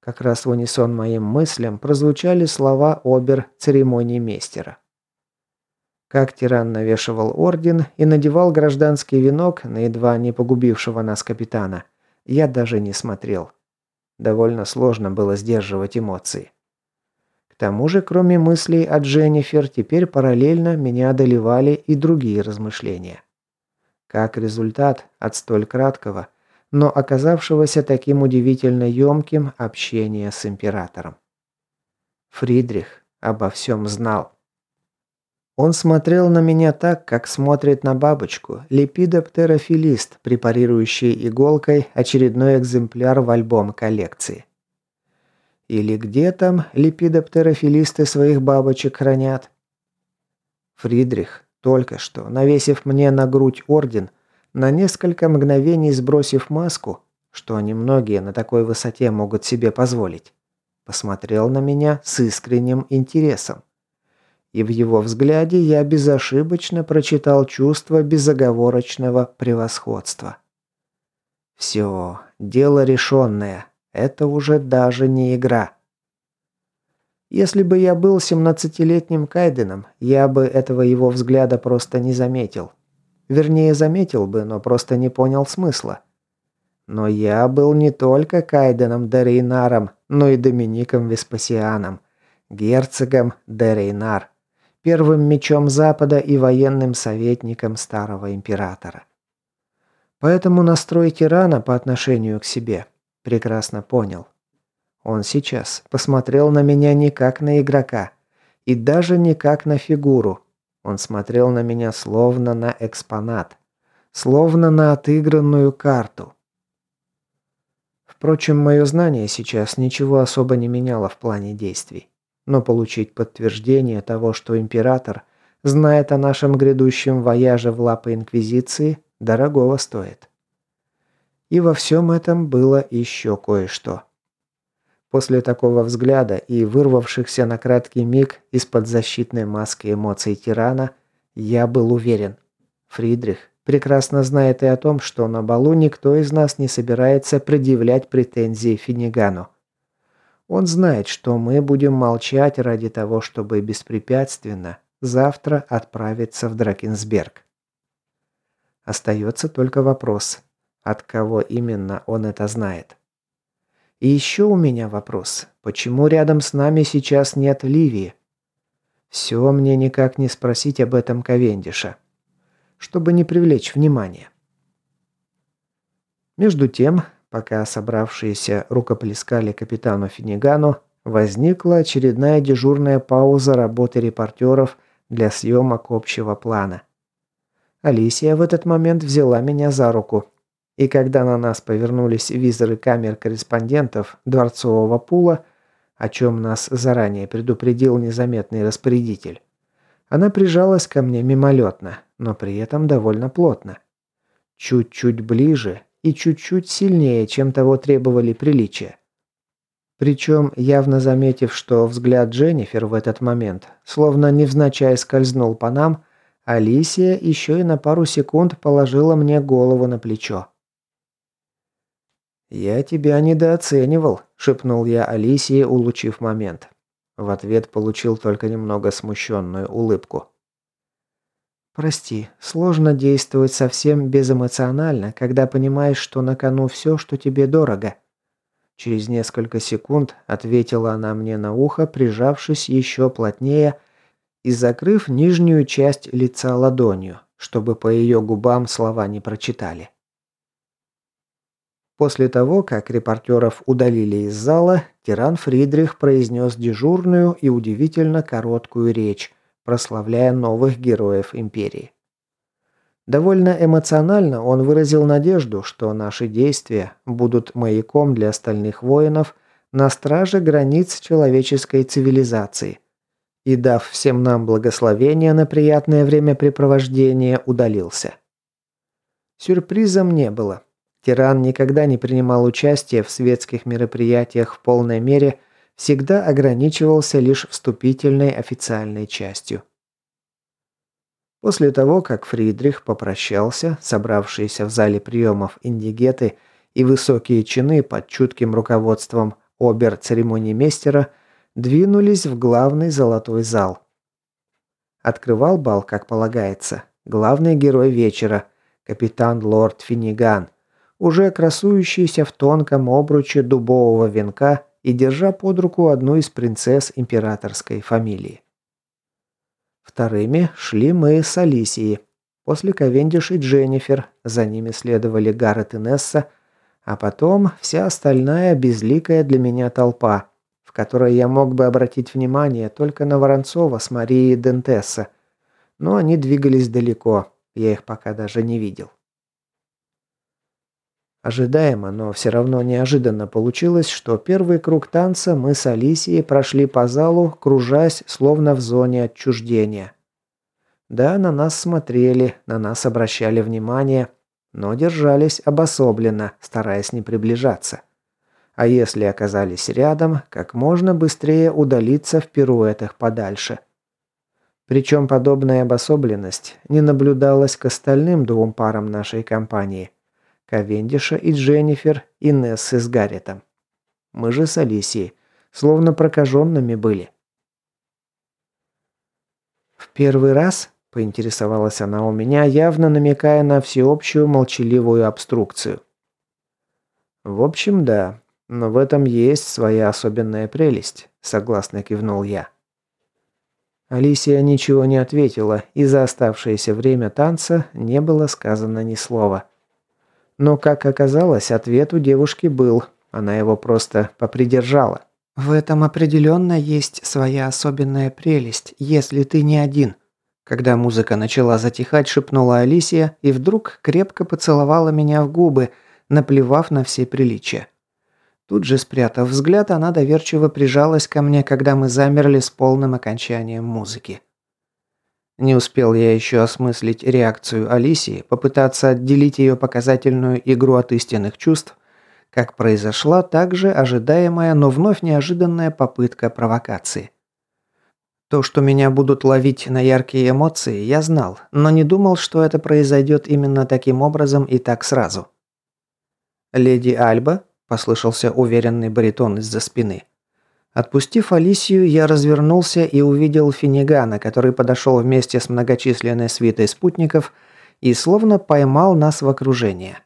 S1: Как раз в унисон моим мыслям прозвучали слова обер-церемониймейстера. Как тиран навешивал орден и надевал гражданский венок на едва не погубившего нас капитана, я даже не смотрел. Довольно сложно было сдерживать эмоции. К тому же, кроме мыслей о Дженнифер, теперь параллельно меня одолевали и другие размышления. Как результат от столь краткого, но оказавшегося таким удивительно емким общения с императором. Фридрих обо всем знал. Он смотрел на меня так, как смотрит на бабочку, лепидоптерофилист, препарирующий иголкой очередной экземпляр в альбом коллекции. Или где там лепидоптерофилисты своих бабочек хранят? Фридрих только что, навесив мне на грудь орден, на несколько мгновений сбросив маску, что немногие на такой высоте могут себе позволить, посмотрел на меня с искренним интересом. И в его взгляде я безошибочно прочитал чувство безоговорочного превосходства. Все, дело решенное. Это уже даже не игра. Если бы я был семнадцатилетним Кайденом, я бы этого его взгляда просто не заметил. Вернее, заметил бы, но просто не понял смысла. Но я был не только Кайденом де но и Домиником Веспасианом, герцогом де первым мечом Запада и военным советником старого императора. Поэтому настрой тирана по отношению к себе прекрасно понял. Он сейчас посмотрел на меня не как на игрока, и даже не как на фигуру. Он смотрел на меня словно на экспонат, словно на отыгранную карту. Впрочем, мое знание сейчас ничего особо не меняло в плане действий. Но получить подтверждение того, что Император знает о нашем грядущем вояже в лапы Инквизиции, дорогого стоит. И во всем этом было еще кое-что. После такого взгляда и вырвавшихся на краткий миг из-под защитной маски эмоций тирана, я был уверен. Фридрих прекрасно знает и о том, что на балу никто из нас не собирается предъявлять претензии Финигану. Он знает, что мы будем молчать ради того, чтобы беспрепятственно завтра отправиться в Дракенсберг. Остается только вопрос, от кого именно он это знает. И еще у меня вопрос. Почему рядом с нами сейчас нет Ливии? Все мне никак не спросить об этом Ковендиша. Чтобы не привлечь внимание. Между тем, пока собравшиеся рукоплескали капитану Финигану, возникла очередная дежурная пауза работы репортеров для съемок общего плана. Алисия в этот момент взяла меня за руку и когда на нас повернулись визоры камер корреспондентов дворцового пула, о чем нас заранее предупредил незаметный распорядитель, она прижалась ко мне мимолетно, но при этом довольно плотно. Чуть-чуть ближе и чуть-чуть сильнее, чем того требовали приличия. Причем, явно заметив, что взгляд Дженнифер в этот момент, словно невзначай скользнул по нам, Алисия еще и на пару секунд положила мне голову на плечо. «Я тебя недооценивал», – шепнул я Алисии, улучив момент. В ответ получил только немного смущенную улыбку. «Прости, сложно действовать совсем безэмоционально, когда понимаешь, что на кону все, что тебе дорого». Через несколько секунд ответила она мне на ухо, прижавшись еще плотнее и закрыв нижнюю часть лица ладонью, чтобы по ее губам слова не прочитали. После того, как репортеров удалили из зала, тиран Фридрих произнес дежурную и удивительно короткую речь, прославляя новых героев империи. Довольно эмоционально он выразил надежду, что наши действия будут маяком для остальных воинов на страже границ человеческой цивилизации. И дав всем нам благословение на приятное времяпрепровождение, удалился. Сюрпризом не было. Тиран никогда не принимал участие в светских мероприятиях в полной мере, всегда ограничивался лишь вступительной официальной частью. После того, как Фридрих попрощался, собравшиеся в зале приемов индигеты и высокие чины под чутким руководством обер-церемонимейстера двинулись в главный золотой зал. Открывал бал, как полагается, главный герой вечера, капитан Лорд Финиган, уже красующийся в тонком обруче дубового венка и держа под руку одну из принцесс императорской фамилии. Вторыми шли мы с Алисией. После Ковендиш и Дженнифер, за ними следовали Гаррет и Несса, а потом вся остальная безликая для меня толпа, в которой я мог бы обратить внимание только на Воронцова с Марией Дентесса. Но они двигались далеко, я их пока даже не видел. Ожидаемо, но все равно неожиданно получилось, что первый круг танца мы с Алисией прошли по залу, кружась, словно в зоне отчуждения. Да, на нас смотрели, на нас обращали внимание, но держались обособленно, стараясь не приближаться. А если оказались рядом, как можно быстрее удалиться в пируэтах подальше. Причем подобная обособленность не наблюдалась к остальным двум парам нашей компании. Ковендиша и Дженнифер, и Нессы с Гарретом. Мы же с Алисией, словно прокаженными были. «В первый раз?» – поинтересовалась она у меня, явно намекая на всеобщую молчаливую обструкцию. «В общем, да, но в этом есть своя особенная прелесть», – согласно кивнул я. Алисия ничего не ответила, и за оставшееся время танца не было сказано ни слова. Но, как оказалось, ответ у девушки был. Она его просто попридержала. «В этом определенно есть своя особенная прелесть, если ты не один». Когда музыка начала затихать, шепнула Алисия и вдруг крепко поцеловала меня в губы, наплевав на все приличия. Тут же, спрятав взгляд, она доверчиво прижалась ко мне, когда мы замерли с полным окончанием музыки. Не успел я еще осмыслить реакцию Алисии, попытаться отделить ее показательную игру от истинных чувств, как произошла также ожидаемая, но вновь неожиданная попытка провокации. То, что меня будут ловить на яркие эмоции, я знал, но не думал, что это произойдет именно таким образом и так сразу. «Леди Альба?» – послышался уверенный баритон из-за спины. Отпустив Алисию, я развернулся и увидел Финигана, который подошел вместе с многочисленной свитой спутников и словно поймал нас в окружение.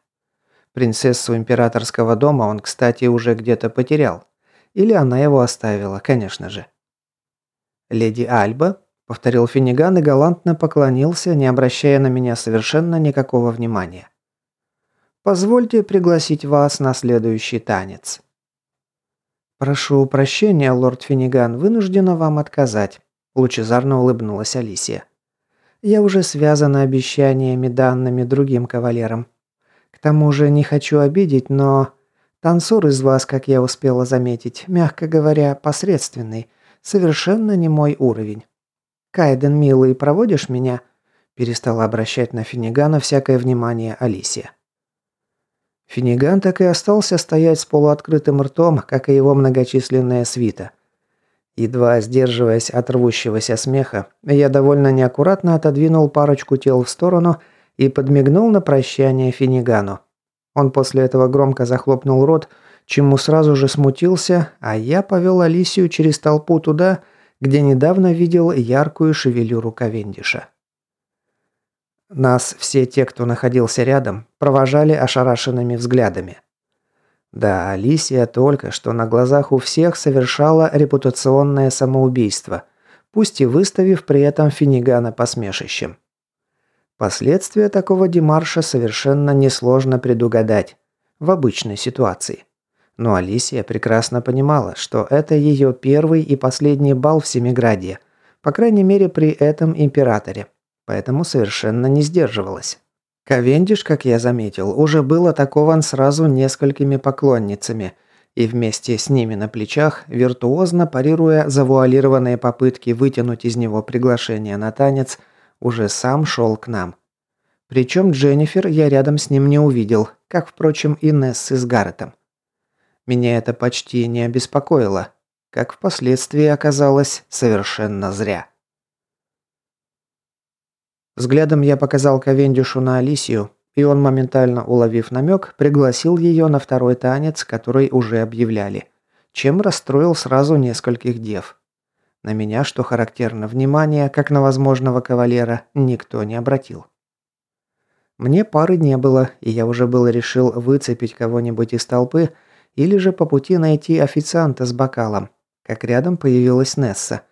S1: Принцессу императорского дома он, кстати, уже где-то потерял. Или она его оставила, конечно же. «Леди Альба?» – повторил Финиган и галантно поклонился, не обращая на меня совершенно никакого внимания. «Позвольте пригласить вас на следующий танец». «Прошу прощения, лорд Финниган, вынуждена вам отказать», – лучезарно улыбнулась Алисия. «Я уже связана обещаниями, данными другим кавалерам. К тому же не хочу обидеть, но... Танцор из вас, как я успела заметить, мягко говоря, посредственный, совершенно не мой уровень. Кайден, милый, проводишь меня?» Перестала обращать на Финнигана всякое внимание Алисия. Финиган так и остался стоять с полуоткрытым ртом, как и его многочисленная свита. Едва сдерживаясь от рвущегося смеха, я довольно неаккуратно отодвинул парочку тел в сторону и подмигнул на прощание Финигану. Он после этого громко захлопнул рот, чему сразу же смутился, а я повел Алисию через толпу туда, где недавно видел яркую шевелюру Ковендиша. Нас все те, кто находился рядом, провожали ошарашенными взглядами. Да, Алисия только что на глазах у всех совершала репутационное самоубийство, пусть и выставив при этом Финигана посмешищем. Последствия такого демарша совершенно несложно предугадать. в обычной ситуации. Но Алисия прекрасно понимала, что это ее первый и последний бал в Семиградье, по крайней мере при этом императоре, поэтому совершенно не сдерживалась. Ковендиш, как я заметил, уже был атакован сразу несколькими поклонницами, и вместе с ними на плечах, виртуозно парируя завуалированные попытки вытянуть из него приглашение на танец, уже сам шел к нам. Причем Дженнифер я рядом с ним не увидел, как, впрочем, и Нессы с Гарретом. Меня это почти не обеспокоило, как впоследствии оказалось совершенно зря. Взглядом я показал Ковендишу на Алисию, и он, моментально уловив намек, пригласил ее на второй танец, который уже объявляли, чем расстроил сразу нескольких дев. На меня, что характерно, внимания, как на возможного кавалера, никто не обратил. Мне пары не было, и я уже было решил выцепить кого-нибудь из толпы, или же по пути найти официанта с бокалом, как рядом появилась Несса,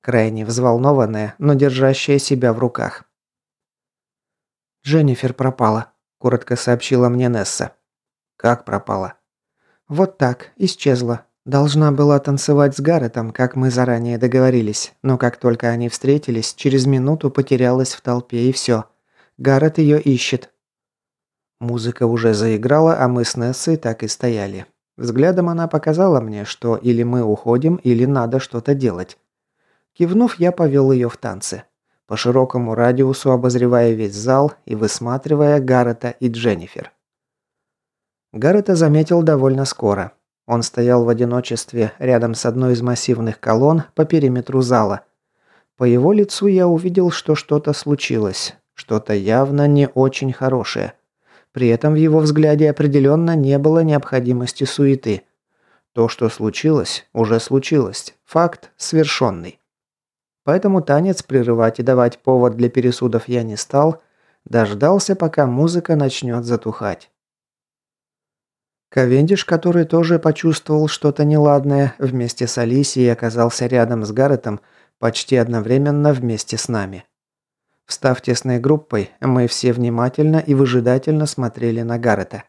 S1: крайне взволнованная, но держащая себя в руках. «Дженнифер пропала», – коротко сообщила мне Несса. «Как пропала?» «Вот так, исчезла. Должна была танцевать с Гарретом, как мы заранее договорились, но как только они встретились, через минуту потерялась в толпе и все. Гаррет ее ищет». Музыка уже заиграла, а мы с Нессой так и стояли. Взглядом она показала мне, что или мы уходим, или надо что-то делать. Кивнув, я повел ее в танцы. По широкому радиусу обозревая весь зал и высматривая Гаррета и Дженнифер. Гаррета заметил довольно скоро. Он стоял в одиночестве рядом с одной из массивных колонн по периметру зала. По его лицу я увидел, что что-то случилось. Что-то явно не очень хорошее. При этом в его взгляде определенно не было необходимости суеты. То, что случилось, уже случилось. Факт свершенный. Поэтому танец прерывать и давать повод для пересудов я не стал, дождался, пока музыка начнет затухать. Ковендиш, который тоже почувствовал что-то неладное, вместе с Алисией оказался рядом с Гарретом почти одновременно вместе с нами. Встав тесной группой, мы все внимательно и выжидательно смотрели на Гаррета.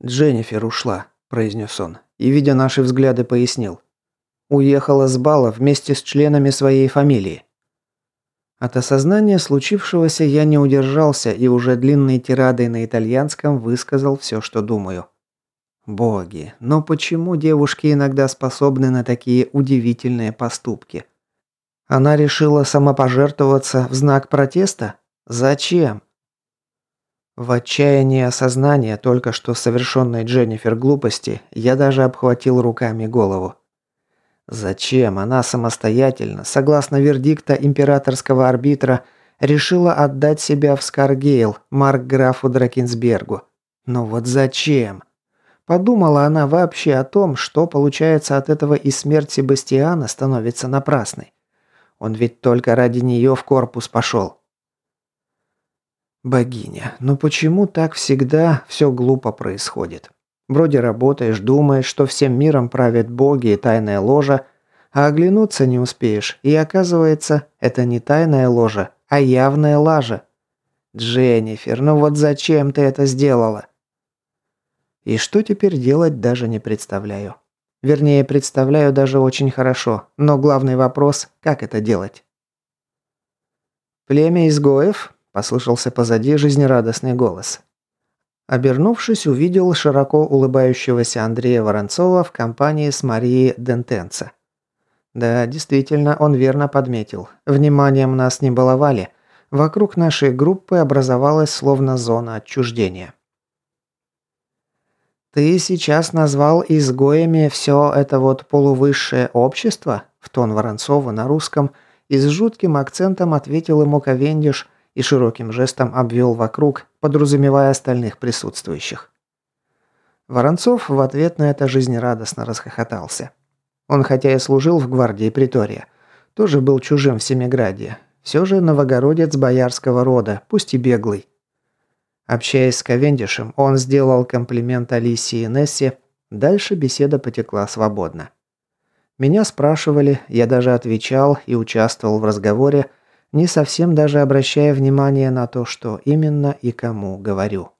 S1: «Дженнифер ушла», – произнес он, и, видя наши взгляды, пояснил. «Уехала с бала вместе с членами своей фамилии». От осознания случившегося я не удержался и уже длинной тирадой на итальянском высказал все, что думаю. Боги, но почему девушки иногда способны на такие удивительные поступки? Она решила самопожертвоваться в знак протеста? Зачем? В отчаянии осознания только что совершенной Дженнифер глупости я даже обхватил руками голову. Зачем она самостоятельно, согласно вердикта императорского арбитра, решила отдать себя в Скаргейл, Маркграфу Дракенсбергу? Но вот зачем? Подумала она вообще о том, что получается от этого и смерть Себастьяна становится напрасной. Он ведь только ради нее в корпус пошел. Богиня, но почему так всегда все глупо происходит? Вроде работаешь, думаешь, что всем миром правят боги и тайная ложа, а оглянуться не успеешь, и оказывается, это не тайная ложа, а явная лажа. Дженнифер, ну вот зачем ты это сделала? И что теперь делать, даже не представляю. Вернее, представляю даже очень хорошо, но главный вопрос – как это делать? «Племя изгоев?» – послышался позади жизнерадостный голос. Обернувшись, увидел широко улыбающегося Андрея Воронцова в компании с Марией Дентенца. Да, действительно, он верно подметил. Вниманием нас не баловали. Вокруг нашей группы образовалась словно зона отчуждения. «Ты сейчас назвал изгоями все это вот полувысшее общество?» В тон Воронцова на русском и с жутким акцентом ответил ему Ковендиш и широким жестом обвел вокруг, подразумевая остальных присутствующих. Воронцов в ответ на это жизнерадостно расхохотался. Он хотя и служил в гвардии Притория, тоже был чужим в Семиграде, все же новогородец боярского рода, пусть и беглый. Общаясь с Ковендишем, он сделал комплимент Алисии и Нессе. Дальше беседа потекла свободно. Меня спрашивали, я даже отвечал и участвовал в разговоре, не совсем даже обращая внимание на то, что именно и кому говорю.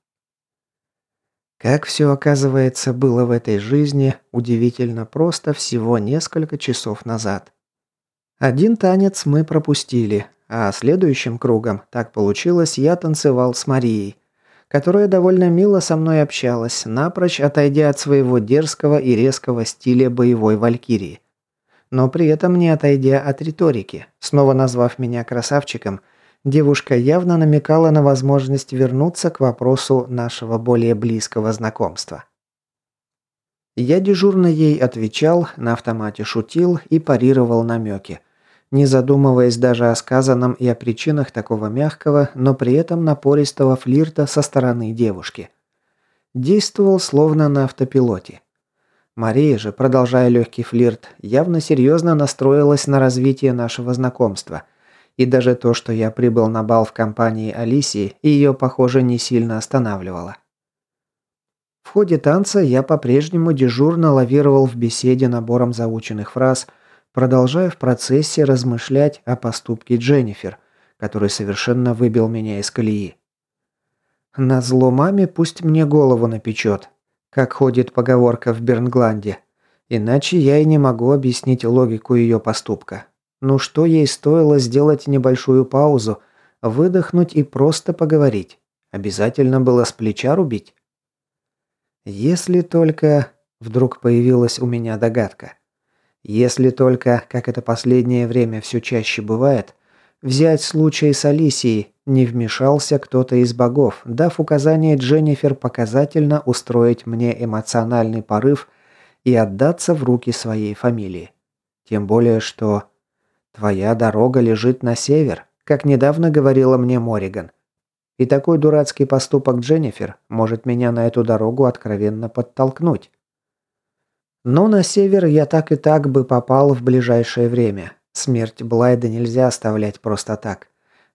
S1: Как все, оказывается, было в этой жизни, удивительно просто всего несколько часов назад. Один танец мы пропустили, а следующим кругом, так получилось, я танцевал с Марией, которая довольно мило со мной общалась, напрочь отойдя от своего дерзкого и резкого стиля боевой валькирии. Но при этом не отойдя от риторики, снова назвав меня красавчиком – девушка явно намекала на возможность вернуться к вопросу нашего более близкого знакомства. Я дежурно ей отвечал, на автомате шутил и парировал намеки, не задумываясь даже о сказанном и о причинах такого мягкого, но при этом напористого флирта со стороны девушки. Действовал словно на автопилоте. Мария же, продолжая легкий флирт, явно серьезно настроилась на развитие нашего знакомства – и даже то, что я прибыл на бал в компании Алисии, ее, похоже, не сильно останавливало. В ходе танца я по-прежнему дежурно лавировал в беседе набором заученных фраз, продолжая в процессе размышлять о поступке Дженнифер, который совершенно выбил меня из колеи. На зло маме пусть мне голову напечет, как ходит поговорка в Бернгланде. Иначе я и не могу объяснить логику ее поступка. Ну что ей стоило сделать небольшую паузу, выдохнуть и просто поговорить? Обязательно было с плеча рубить? Если только... Вдруг появилась у меня догадка. Если только, как это последнее время все чаще бывает, взять случай с Алисией, не вмешался кто-то из богов, дав указание Дженнифер показательно устроить мне эмоциональный порыв и отдаться в руки своей фамилии. Тем более, что Твоя дорога лежит на север, как недавно говорила мне Мориган. И такой дурацкий поступок Дженнифер может меня на эту дорогу откровенно подтолкнуть. Но на север я так и так бы попал в ближайшее время. Смерть Блайда нельзя оставлять просто так.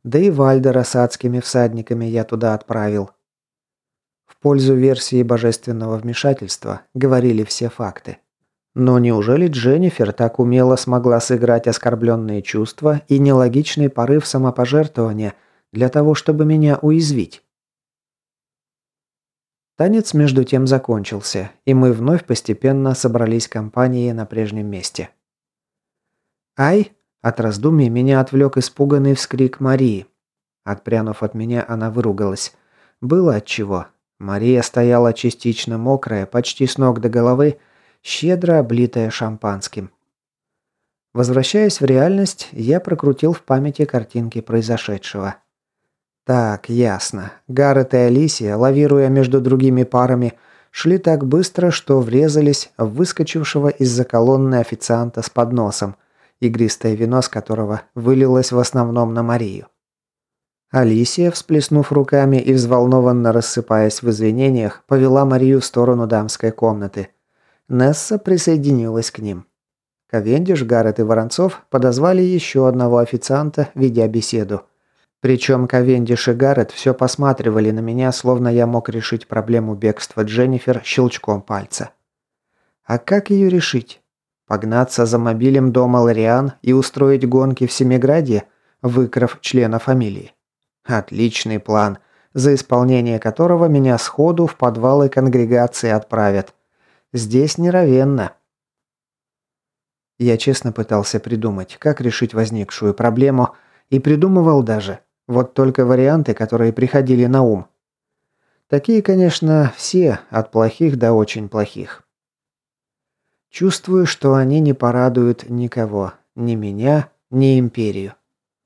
S1: Да и Вальдера с адскими всадниками я туда отправил. В пользу версии божественного вмешательства говорили все факты. Но неужели Дженнифер так умело смогла сыграть оскорбленные чувства и нелогичный порыв самопожертвования для того, чтобы меня уязвить? Танец между тем закончился, и мы вновь постепенно собрались компанией на прежнем месте. «Ай!» – от раздумий меня отвлек испуганный вскрик Марии. Отпрянув от меня, она выругалась. Было отчего. Мария стояла частично мокрая, почти с ног до головы, щедро облитая шампанским. Возвращаясь в реальность, я прокрутил в памяти картинки произошедшего. Так, ясно. Гаррет и Алисия, лавируя между другими парами, шли так быстро, что врезались в выскочившего из-за колонны официанта с подносом, игристое вино с которого вылилось в основном на Марию. Алисия, всплеснув руками и взволнованно рассыпаясь в извинениях, повела Марию в сторону дамской комнаты – Несса присоединилась к ним. Ковендиш, Гаррет и Воронцов подозвали еще одного официанта, ведя беседу. Причем Ковендиш и Гаррет все посматривали на меня, словно я мог решить проблему бегства Дженнифер щелчком пальца. А как ее решить? Погнаться за мобилем дома Лориан и устроить гонки в Семиграде, выкрав члена фамилии? Отличный план, за исполнение которого меня сходу в подвалы конгрегации отправят – Здесь неровенно. Я честно пытался придумать, как решить возникшую проблему, и придумывал даже. Вот только варианты, которые приходили на ум. Такие, конечно, все, от плохих до очень плохих. Чувствую, что они не порадуют никого, ни меня, ни империю.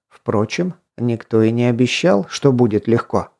S1: Впрочем, никто и не обещал, что будет легко.